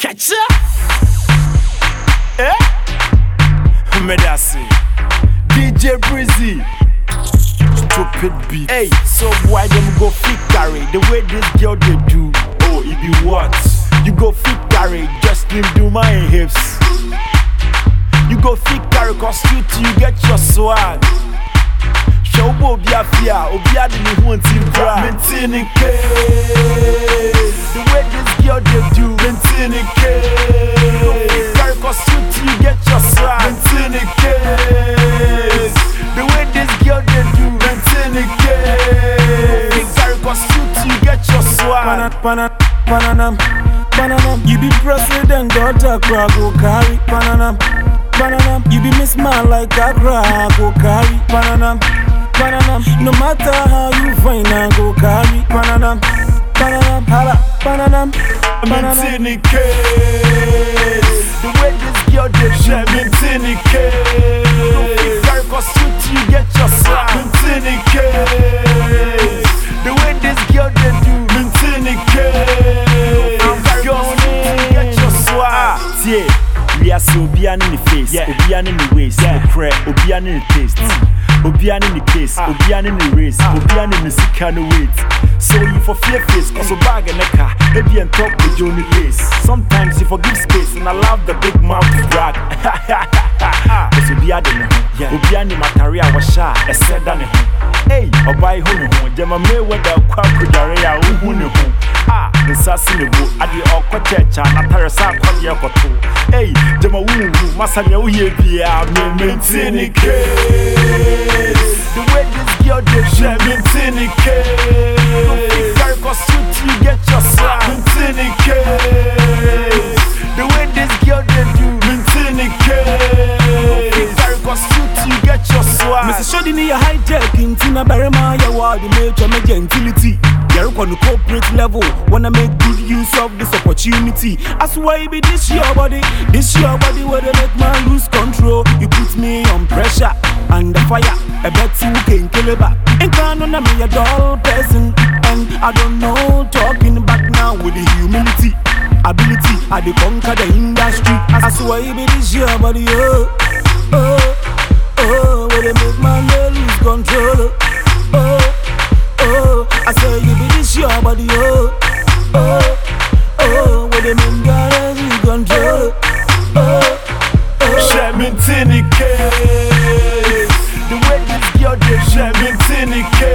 Catch up. Eh? Medasi. DJ Breezy. Stupid beat. Hey, so why them go fit carry the way this girl they do? Oh, it be what? You go fit carry, just slim do my hips. You go fit carry, cause you you get your swag. Show obi afia, obi adi ni hu until bra. Maintain it case. The way this girl do, maintain it case. Carry cause you you get your swag. Maintain it case. The way this girl do, maintain it case. Carry you you get your swag. Pana- Pananam, Pananam. You be president, daughter, cry, go carry. Pananam, Pananam. You be Miss Man like a cry, go carry. Pananam, Pananam. No matter how you find I go carry. Pananam, Pananam. Hala, Pananam, Pananam. Maintain it case. Wiase obia ne ne face Yeah. obia ne ne waist Yeah. nokorɛ obia ne ne taste. Mm. Obia ne ne case Ah. obia ne ne race obia ne ne sika no weight. So you for fear face cause bag ne ka ebi and talk with Johnny Lace sometimes you forgive space and I love the big mouth to brag. Cause obia de ne ho Yeah. obia ne matare a wɔhyɛ a ɛsɛ da ne ho Hey, ɔbaa ho ne ho gyama Mayweather kɔ akodware a wohu ne ho a ne nsa se ne bo adeɛ ɔkɔ church a n'atare sɛ akɔdeɛ kɔto ei gyama wohuhu masa nea woyɛ biaa Maintain it case. The way this girl they do, maintain it case. Carry cause you you get your swag. Maintain it case. The way this girl they do, maintain it case. Carry cause you you get your swag. Mr. Shodi ni ya hijacking Tina Barima ya wadi major my gentility on the corporate level Wanna make good use of this opportunity. As why be this your body This your body where they make man lose control. You put me on pressure Under fire I bet you can kill it back. Ain't gonna know me a dull person And I don't know talking back now with the humility Ability I dey conquer the industry. As why be this your body oh oh Oh, where they make man lose control. Mintynikes The way this girl, they shine Mintynikes